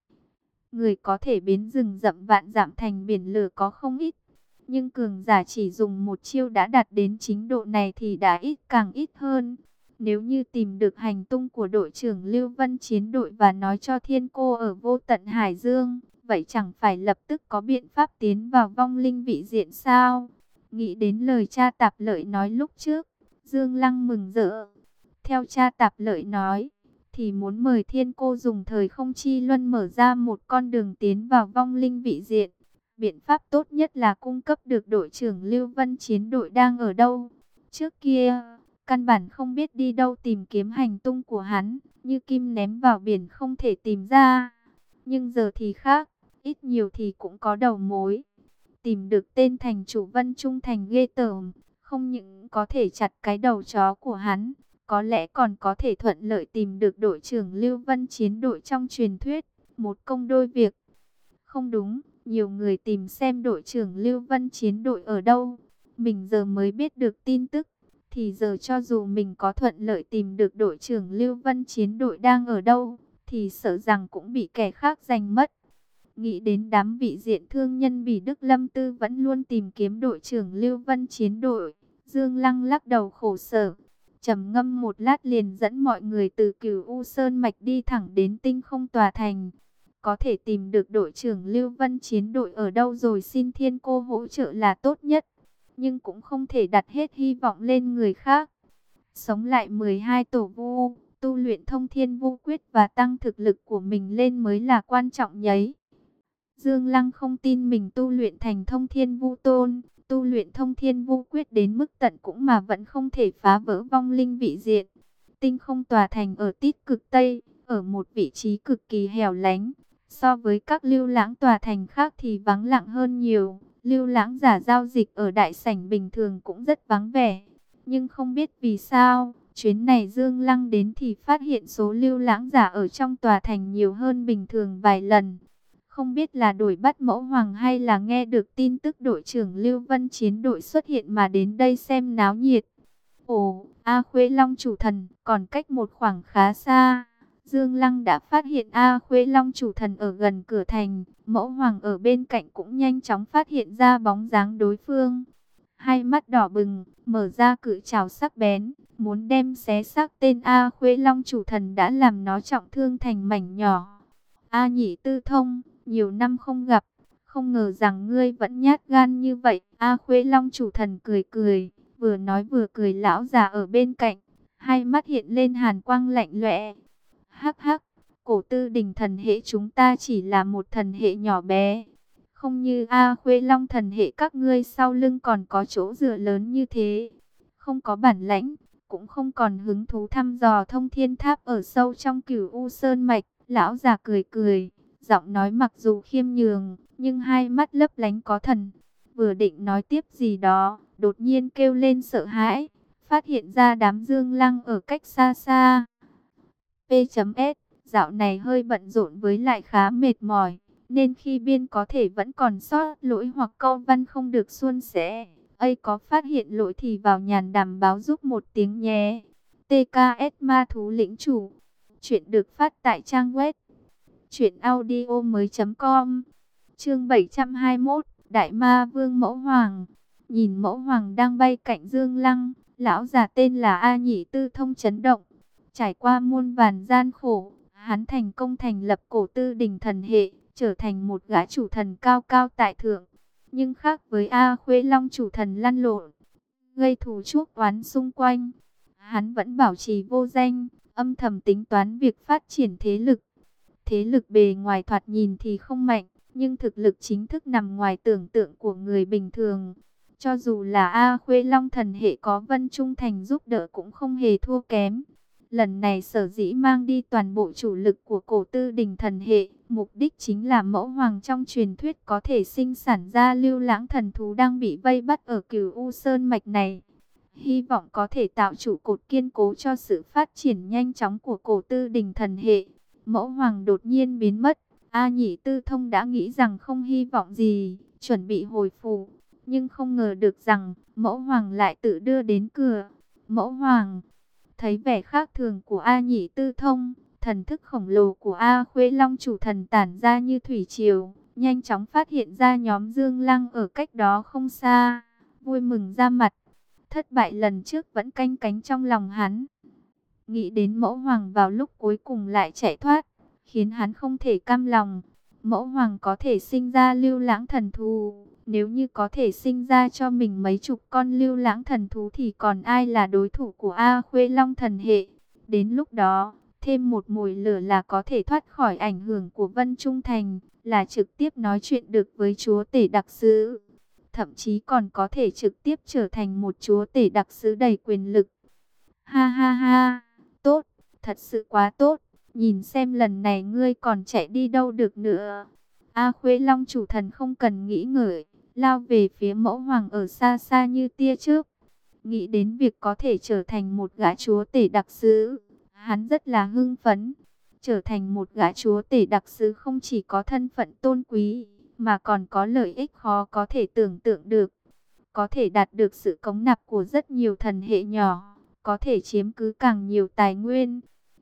Speaker 1: Người có thể biến rừng rậm vạn giảm thành biển lửa có không ít. Nhưng cường giả chỉ dùng một chiêu đã đạt đến chính độ này thì đã ít càng ít hơn. Nếu như tìm được hành tung của đội trưởng Lưu Vân chiến đội và nói cho thiên cô ở vô tận Hải Dương, vậy chẳng phải lập tức có biện pháp tiến vào vong linh vị diện sao? Nghĩ đến lời cha tạp lợi nói lúc trước, Dương Lăng mừng rỡ. Theo cha tạp lợi nói, thì muốn mời thiên cô dùng thời không chi luân mở ra một con đường tiến vào vong linh vị diện. Biện pháp tốt nhất là cung cấp được đội trưởng Lưu Vân chiến đội đang ở đâu. Trước kia căn bản không biết đi đâu tìm kiếm hành tung của hắn, như kim ném vào biển không thể tìm ra. Nhưng giờ thì khác, ít nhiều thì cũng có đầu mối. Tìm được tên thành chủ Vân Trung Thành ghê tởm, không những có thể chặt cái đầu chó của hắn, có lẽ còn có thể thuận lợi tìm được đội trưởng Lưu Vân chiến đội trong truyền thuyết, một công đôi việc. Không đúng, nhiều người tìm xem đội trưởng Lưu Vân chiến đội ở đâu. Mình giờ mới biết được tin tức, thì giờ cho dù mình có thuận lợi tìm được đội trưởng Lưu Vân chiến đội đang ở đâu, thì sợ rằng cũng bị kẻ khác giành mất. Nghĩ đến đám vị diện thương nhân bị Đức Lâm Tư vẫn luôn tìm kiếm đội trưởng Lưu Vân chiến đội, Dương Lăng lắc đầu khổ sở trầm ngâm một lát liền dẫn mọi người từ cửu U Sơn Mạch đi thẳng đến tinh không tòa thành. Có thể tìm được đội trưởng Lưu Vân chiến đội ở đâu rồi xin thiên cô hỗ trợ là tốt nhất nhưng cũng không thể đặt hết hy vọng lên người khác. Sống lại 12 tổ vu, tu luyện thông thiên vu quyết và tăng thực lực của mình lên mới là quan trọng nhấy. Dương Lăng không tin mình tu luyện thành thông thiên vu tôn, tu luyện thông thiên vô quyết đến mức tận cũng mà vẫn không thể phá vỡ vong linh vị diện. Tinh không tòa thành ở tít cực Tây, ở một vị trí cực kỳ hẻo lánh, so với các lưu lãng tòa thành khác thì vắng lặng hơn nhiều. Lưu lãng giả giao dịch ở đại sảnh bình thường cũng rất vắng vẻ. Nhưng không biết vì sao, chuyến này Dương Lăng đến thì phát hiện số lưu lãng giả ở trong tòa thành nhiều hơn bình thường vài lần. Không biết là đổi bắt mẫu hoàng hay là nghe được tin tức đội trưởng Lưu Vân chiến đội xuất hiện mà đến đây xem náo nhiệt. Ồ, A Khuê Long chủ thần, còn cách một khoảng khá xa. Dương Lăng đã phát hiện A Khuê Long chủ thần ở gần cửa thành, mẫu hoàng ở bên cạnh cũng nhanh chóng phát hiện ra bóng dáng đối phương. Hai mắt đỏ bừng, mở ra cự trào sắc bén, muốn đem xé xác tên A Khuê Long chủ thần đã làm nó trọng thương thành mảnh nhỏ. A nhị tư thông, nhiều năm không gặp, không ngờ rằng ngươi vẫn nhát gan như vậy. A Khuê Long chủ thần cười cười, vừa nói vừa cười lão già ở bên cạnh, hai mắt hiện lên hàn quang lạnh lẽo. Hắc hắc, cổ tư đình thần hệ chúng ta chỉ là một thần hệ nhỏ bé. Không như A Khuê Long thần hệ các ngươi sau lưng còn có chỗ dựa lớn như thế. không có bản lãnh, cũng không còn hứng thú thăm dò thông thiên tháp ở sâu trong cửu U Sơn Mạch. Lão già cười cười, giọng nói mặc dù khiêm nhường, nhưng hai mắt lấp lánh có thần. Vừa định nói tiếp gì đó, đột nhiên kêu lên sợ hãi, phát hiện ra đám dương lăng ở cách xa xa. P.S. Dạo này hơi bận rộn với lại khá mệt mỏi, nên khi biên có thể vẫn còn sót lỗi hoặc câu văn không được suôn sẻ. ấy có phát hiện lỗi thì vào nhàn đảm báo giúp một tiếng nhé. TKS Ma Thú Lĩnh Chủ Chuyện được phát tại trang web Chuyện mới com. Chương 721 Đại Ma Vương Mẫu Hoàng. Nhìn Mẫu Hoàng đang bay cạnh Dương Lăng, Lão già tên là A Nhị Tư Thông chấn động. Trải qua muôn vàn gian khổ, Hắn thành công thành lập cổ tư đình thần hệ, Trở thành một gã chủ thần cao cao tại thượng. Nhưng khác với A Khuê Long chủ thần lăn lộn, Gây thù chuốc oán xung quanh, Hắn vẫn bảo trì vô danh, Âm thầm tính toán việc phát triển thế lực. Thế lực bề ngoài thoạt nhìn thì không mạnh, nhưng thực lực chính thức nằm ngoài tưởng tượng của người bình thường. Cho dù là A Khuê Long thần hệ có Vân Trung Thành giúp đỡ cũng không hề thua kém. Lần này sở dĩ mang đi toàn bộ chủ lực của cổ tư đình thần hệ, mục đích chính là mẫu hoàng trong truyền thuyết có thể sinh sản ra lưu lãng thần thú đang bị vây bắt ở cửu U Sơn Mạch này. Hy vọng có thể tạo trụ cột kiên cố cho sự phát triển nhanh chóng của cổ tư đình thần hệ. Mẫu hoàng đột nhiên biến mất. A nhị tư thông đã nghĩ rằng không hy vọng gì, chuẩn bị hồi phủ. Nhưng không ngờ được rằng, mẫu hoàng lại tự đưa đến cửa. Mẫu hoàng, thấy vẻ khác thường của A nhị tư thông, thần thức khổng lồ của A khuê long chủ thần tản ra như thủy triều. Nhanh chóng phát hiện ra nhóm dương lăng ở cách đó không xa, vui mừng ra mặt. Thất bại lần trước vẫn canh cánh trong lòng hắn. Nghĩ đến mẫu hoàng vào lúc cuối cùng lại chạy thoát, khiến hắn không thể cam lòng. Mẫu hoàng có thể sinh ra lưu lãng thần thú, nếu như có thể sinh ra cho mình mấy chục con lưu lãng thần thú thì còn ai là đối thủ của A Khuê Long thần hệ. Đến lúc đó, thêm một mùi lửa là có thể thoát khỏi ảnh hưởng của Vân Trung Thành, là trực tiếp nói chuyện được với chúa tể đặc sứ. Thậm chí còn có thể trực tiếp trở thành một chúa tể đặc sứ đầy quyền lực. Ha ha ha! Tốt, thật sự quá tốt. Nhìn xem lần này ngươi còn chạy đi đâu được nữa. A Khuê Long chủ thần không cần nghĩ ngợi, lao về phía mẫu hoàng ở xa xa như tia trước. Nghĩ đến việc có thể trở thành một gã chúa tể đặc sứ, hắn rất là hưng phấn. Trở thành một gã chúa tể đặc sứ không chỉ có thân phận tôn quý, mà còn có lợi ích khó có thể tưởng tượng được. Có thể đạt được sự cống nạp của rất nhiều thần hệ nhỏ có thể chiếm cứ càng nhiều tài nguyên.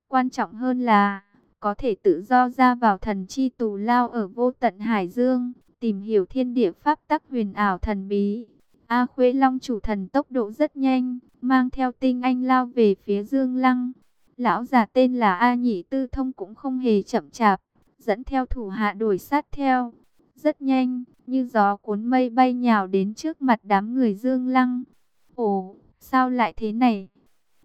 Speaker 1: Quan trọng hơn là, có thể tự do ra vào thần chi tù lao ở vô tận Hải Dương, tìm hiểu thiên địa pháp tắc huyền ảo thần bí. A Khuê Long chủ thần tốc độ rất nhanh, mang theo tinh anh lao về phía Dương Lăng. Lão già tên là A Nhị Tư Thông cũng không hề chậm chạp, dẫn theo thủ hạ đuổi sát theo. Rất nhanh, như gió cuốn mây bay nhào đến trước mặt đám người Dương Lăng. Ồ, sao lại thế này?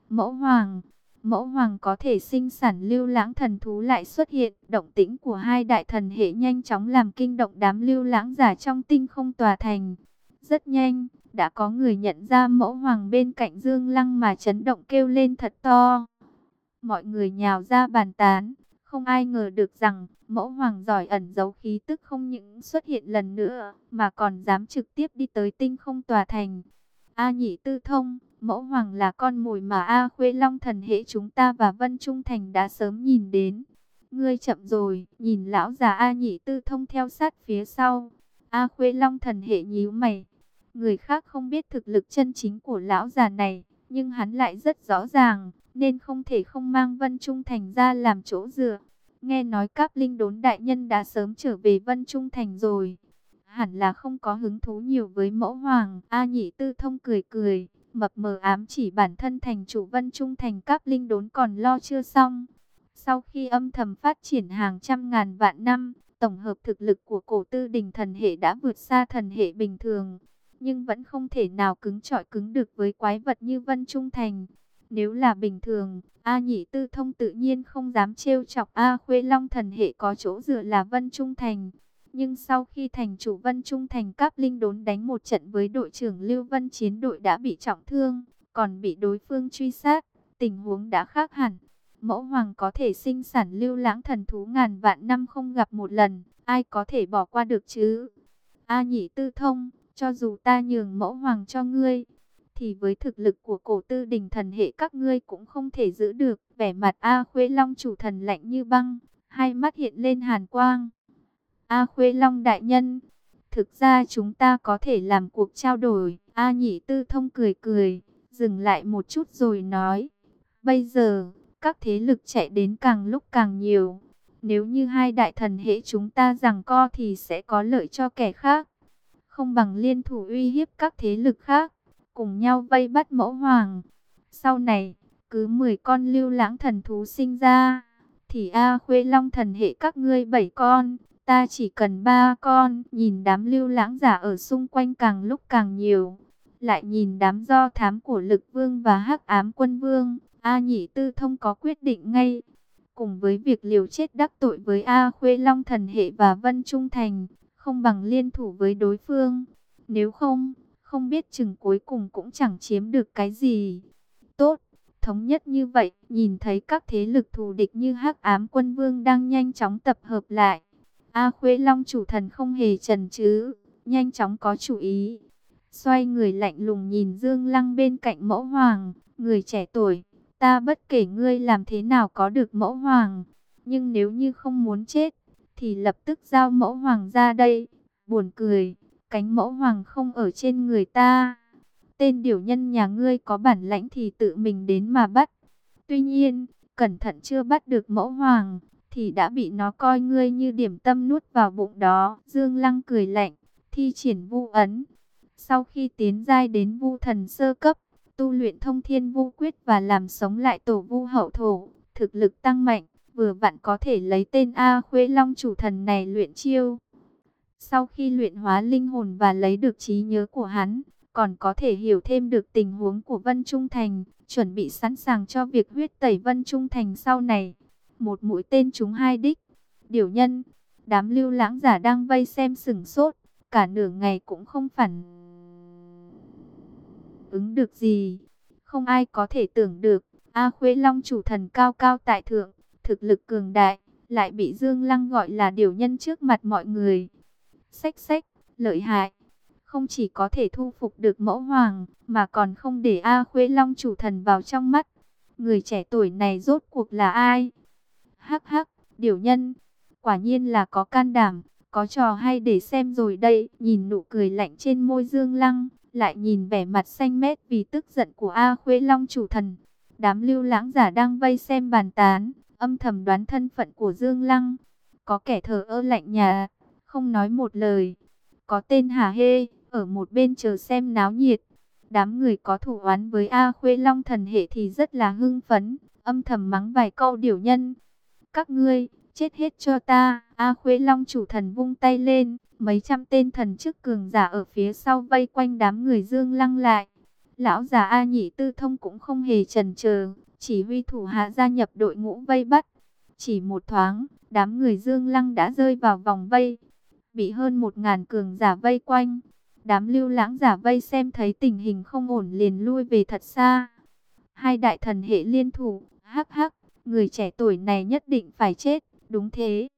Speaker 1: Mẫu hoàng, mẫu hoàng có thể sinh sản lưu lãng thần thú lại xuất hiện. Động tĩnh của hai đại thần hệ nhanh chóng làm kinh động đám lưu lãng giả trong tinh không tòa thành. Rất nhanh, đã có người nhận ra mẫu hoàng bên cạnh Dương Lăng mà chấn động kêu lên thật to. Mọi người nhào ra bàn tán, không ai ngờ được rằng mẫu hoàng giỏi ẩn giấu khí tức không những xuất hiện lần nữa, mà còn dám trực tiếp đi tới tinh không tòa thành. A nhị tư thông, Mẫu hoàng là con mồi mà A Khuê Long thần hệ chúng ta và Vân Trung Thành đã sớm nhìn đến. Ngươi chậm rồi, nhìn lão già A nhị tư thông theo sát phía sau. A Khuê Long thần hệ nhíu mày. Người khác không biết thực lực chân chính của lão già này, nhưng hắn lại rất rõ ràng, nên không thể không mang Vân Trung Thành ra làm chỗ dựa. Nghe nói các linh đốn đại nhân đã sớm trở về Vân Trung Thành rồi. Hẳn là không có hứng thú nhiều với mẫu hoàng. A nhị tư thông cười cười, mập mờ ám chỉ bản thân thành chủ vân trung thành các linh đốn còn lo chưa xong. Sau khi âm thầm phát triển hàng trăm ngàn vạn năm, tổng hợp thực lực của cổ tư đình thần hệ đã vượt xa thần hệ bình thường, nhưng vẫn không thể nào cứng trọi cứng được với quái vật như vân trung thành. Nếu là bình thường, A Nhị Tư Thông tự nhiên không dám trêu chọc A Khuê Long thần hệ có chỗ dựa là Vân Trung Thành. Nhưng sau khi thành chủ Vân Trung thành cáp linh đốn đánh một trận với đội trưởng Lưu Vân chiến đội đã bị trọng thương, còn bị đối phương truy sát, tình huống đã khác hẳn. Mẫu hoàng có thể sinh sản lưu lãng thần thú ngàn vạn năm không gặp một lần, ai có thể bỏ qua được chứ? A nhị tư thông, cho dù ta nhường mẫu hoàng cho ngươi, thì với thực lực của cổ tư đình thần hệ các ngươi cũng không thể giữ được. Vẻ mặt A Khuê Long chủ thần lạnh như băng, hai mắt hiện lên hàn quang. A Khuê Long đại nhân, thực ra chúng ta có thể làm cuộc trao đổi. A nhị tư thông cười cười, dừng lại một chút rồi nói. Bây giờ, các thế lực chạy đến càng lúc càng nhiều. Nếu như hai đại thần hệ chúng ta rằng co thì sẽ có lợi cho kẻ khác. Không bằng liên thủ uy hiếp các thế lực khác, cùng nhau vây bắt mẫu hoàng. Sau này, cứ 10 con lưu lãng thần thú sinh ra, thì A Khuê Long thần hệ các ngươi 7 con, ta chỉ cần ba con. Nhìn đám lưu lãng giả ở xung quanh càng lúc càng nhiều, lại nhìn đám do thám của lực vương và hắc ám quân vương, A Nhị Tư Thông có quyết định ngay. Cùng với việc liều chết đắc tội với A Khuê Long thần hệ và Vân Trung Thành, không bằng liên thủ với đối phương. Nếu không, không biết chừng cuối cùng cũng chẳng chiếm được cái gì. Tốt, thống nhất như vậy, nhìn thấy các thế lực thù địch như hắc ám quân vương đang nhanh chóng tập hợp lại. A Khuê Long chủ thần không hề chần chừ, nhanh chóng có chủ ý. Xoay người lạnh lùng nhìn Dương Lăng bên cạnh mẫu hoàng, người trẻ tuổi, ta bất kể ngươi làm thế nào có được mẫu hoàng, nhưng nếu như không muốn chết, thì lập tức giao mẫu hoàng ra đây. Buồn cười, cánh mẫu hoàng không ở trên người ta. Tên điều nhân nhà ngươi có bản lãnh thì tự mình đến mà bắt. Tuy nhiên, cẩn thận chưa bắt được mẫu hoàng, thì đã bị nó coi ngươi như điểm tâm nuốt vào bụng đó. Dương Lăng cười lạnh, thi triển vu ấn. Sau khi tiến giai đến vu thần sơ cấp, tu luyện thông thiên vu quyết và làm sống lại tổ vu hậu thổ, thực lực tăng mạnh, vừa vặn có thể lấy tên A Khuê Long chủ thần này luyện chiêu. Sau khi luyện hóa linh hồn và lấy được trí nhớ của hắn, còn có thể hiểu thêm được tình huống của Vân Trung Thành, chuẩn bị sẵn sàng cho việc huyết tẩy Vân Trung Thành sau này. Một mũi tên trúng hai đích. Điều nhân, đám lưu lãng giả đang vây xem sừng sốt, cả nửa ngày cũng không phản ứng được gì. Không ai có thể tưởng được, A Khuê Long chủ thần cao cao tại thượng, thực lực cường đại, lại bị Dương Lăng gọi là điều nhân trước mặt mọi người. Xách xách, lợi hại. Không chỉ có thể thu phục được mẫu hoàng, mà còn không để A Khuê Long chủ thần vào trong mắt. Người trẻ tuổi này rốt cuộc là ai? Hắc hắc, điều nhân. Quả nhiên là có can đảm, có trò hay để xem rồi đây. Nhìn nụ cười lạnh trên môi Dương Lăng, lại nhìn vẻ mặt xanh mét vì tức giận của A Khuê Long chủ thần. Đám lưu lãng giả đang vây xem bàn tán, âm thầm đoán thân phận của Dương Lăng. Có kẻ thờ ơ lạnh nhà, không nói một lời. Có tên Hà Hê, ở một bên chờ xem náo nhiệt. Đám người có thủ oán với A Khuê Long thần hệ thì rất là hưng phấn, âm thầm mắng vài câu điều nhân. Các ngươi, chết hết cho ta. A Khuê Long chủ thần vung tay lên, mấy trăm tên thần chức cường giả ở phía sau vây quanh đám người Dương Lăng lại. Lão già A Nhị Tư Thông cũng không hề chần chờ, chỉ huy thủ hạ gia nhập đội ngũ vây bắt. Chỉ một thoáng, đám người Dương Lăng đã rơi vào vòng vây, bị hơn một ngàn cường giả vây quanh. Đám lưu lãng giả vây xem thấy tình hình không ổn liền lui về thật xa. Hai đại thần hệ liên thủ, hắc hắc, người trẻ tuổi này nhất định phải chết, đúng thế.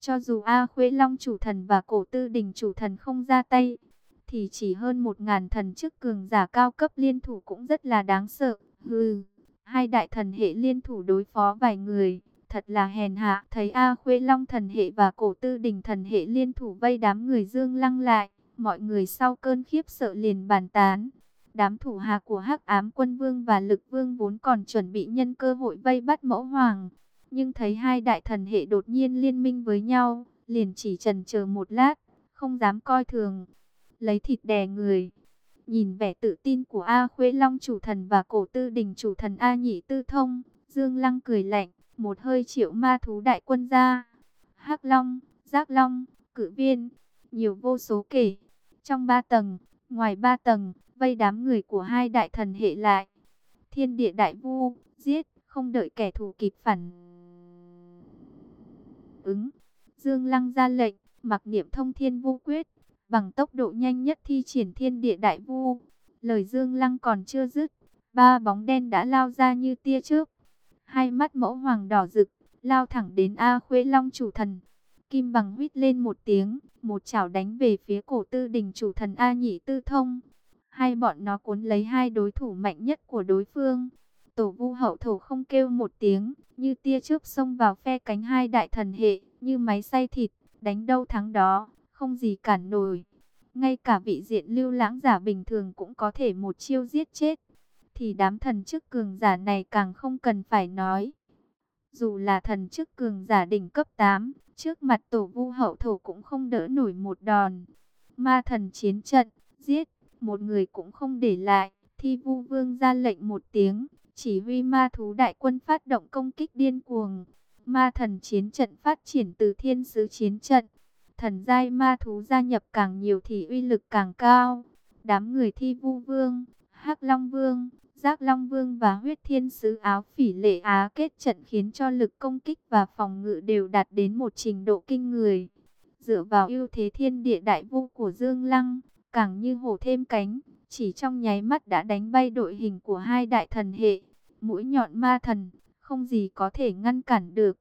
Speaker 1: Cho dù A Khuê Long chủ thần và cổ tư đình chủ thần không ra tay, thì chỉ hơn một ngàn thần chức cường giả cao cấp liên thủ cũng rất là đáng sợ. Hừ, hai đại thần hệ liên thủ đối phó vài người, thật là hèn hạ. Thấy A Khuê Long thần hệ và cổ tư đình thần hệ liên thủ vây đám người dương lăng lại, mọi người sau cơn khiếp sợ liền bàn tán. Đám thủ hạ của hắc ám quân vương và lực vương vốn còn chuẩn bị nhân cơ hội vây bắt mẫu hoàng. Nhưng thấy hai đại thần hệ đột nhiên liên minh với nhau, liền chỉ trần chờ một lát, không dám coi thường. Lấy thịt đè người. Nhìn vẻ tự tin của A Khuê Long chủ thần và cổ tư đình chủ thần A Nhị Tư Thông, Dương Lăng cười lạnh, một hơi triệu ma thú đại quân ra. hắc Long, Giác Long, Cự Viên, nhiều vô số kể. Trong ba tầng, ngoài ba tầng, vây đám người của hai đại thần hệ lại. Thiên địa đại vu, giết, không đợi kẻ thù kịp phản ứng. Dương Lăng ra lệnh, mặc niệm thông thiên vu quyết, bằng tốc độ nhanh nhất thi triển thiên địa đại vu. Lời Dương Lăng còn chưa dứt, ba bóng đen đã lao ra như tia chớp. Hai mắt mẫu hoàng đỏ rực, lao thẳng đến A Khuê Long chủ thần. Kim bằng huýt lên một tiếng, một chảo đánh về phía cổ tư đình chủ thần A Nhị Tư Thông. Hai bọn nó cuốn lấy hai đối thủ mạnh nhất của đối phương. Tổ vu hậu thổ không kêu một tiếng, như tia chớp xông vào phe cánh hai đại thần hệ, như máy xay thịt, đánh đâu thắng đó, không gì cản nổi. Ngay cả vị diện lưu lãng giả bình thường cũng có thể một chiêu giết chết. Thì đám thần chức cường giả này càng không cần phải nói. Dù là thần chức cường giả đỉnh cấp 8, trước mặt tổ vu hậu thổ cũng không đỡ nổi một đòn. Ma thần chiến trận, giết, một người cũng không để lại. Thi vu vương ra lệnh một tiếng, chỉ huy ma thú đại quân phát động công kích điên cuồng. Ma thần chiến trận phát triển từ thiên sứ chiến trận. Thần giai ma thú gia nhập càng nhiều thì uy lực càng cao. Đám người thi vu vương, hắc long vương, giác long vương và huyết thiên sứ áo phỉ lệ á kết trận khiến cho lực công kích và phòng ngự đều đạt đến một trình độ kinh người. Dựa vào ưu thế thiên địa đại vu của Dương Lăng, càng như hổ thêm cánh, chỉ trong nháy mắt đã đánh bay đội hình của hai đại thần hệ. Mũi nhọn ma thần, không gì có thể ngăn cản được.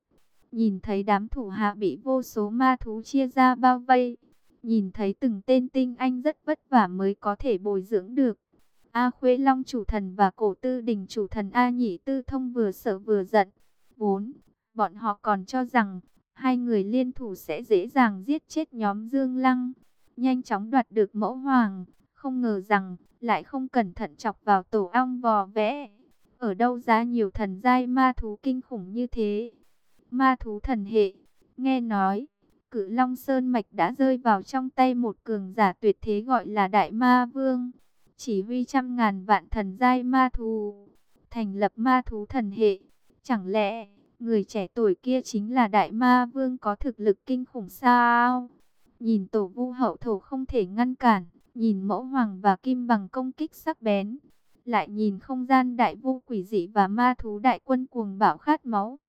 Speaker 1: Nhìn thấy đám thủ hạ bị vô số ma thú chia ra bao vây. Nhìn thấy từng tên tinh anh rất vất vả mới có thể bồi dưỡng được. A Khuê Long chủ thần và cổ tư đình chủ thần A Nhị Tư Thông vừa sợ vừa giận. Vốn, bọn họ còn cho rằng hai người liên thủ sẽ dễ dàng giết chết nhóm Dương Lăng. Nhanh chóng đoạt được mẫu hoàng. Không ngờ rằng lại không cẩn thận chọc vào tổ ong vò vẽ. Ở đâu ra nhiều thần giai ma thú kinh khủng như thế? Ma thú thần hệ, nghe nói, cự Long Sơn Mạch đã rơi vào trong tay một cường giả tuyệt thế gọi là Đại Ma Vương. Chỉ huy trăm ngàn vạn thần giai ma thú, thành lập ma thú thần hệ. Chẳng lẽ, người trẻ tuổi kia chính là Đại Ma Vương có thực lực kinh khủng sao? Nhìn tổ vu hậu thổ không thể ngăn cản, nhìn mẫu hoàng và kim bằng công kích sắc bén lại nhìn không gian đại vu quỷ dị và ma thú đại quân cuồng bạo khát máu.